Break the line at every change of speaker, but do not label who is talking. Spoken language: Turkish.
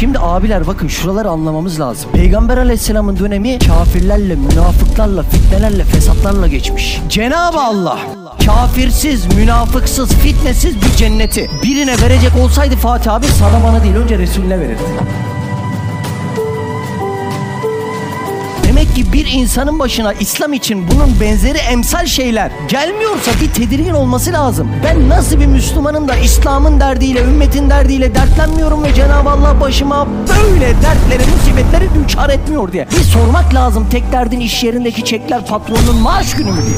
Şimdi abiler bakın şuraları anlamamız lazım. Peygamber aleyhisselamın dönemi kafirlerle, münafıklarla, fitnelerle, fesatlarla geçmiş. Cenab-ı Allah kafirsiz, münafıksız, fitnesiz bir cenneti birine verecek olsaydı Fatih abi sana bana değil önce Resulüne verirdi. Ki bir insanın başına İslam için bunun benzeri emsal şeyler gelmiyorsa bir tedirgin olması lazım. Ben nasıl bir Müslümanım da İslam'ın derdiyle, ümmetin derdiyle dertlenmiyorum ve Cenab-ı Allah başıma böyle dertleri, musibetleri düçar etmiyor diye. Bir sormak lazım tek derdin iş yerindeki çekler patronun maaş günü mü diye.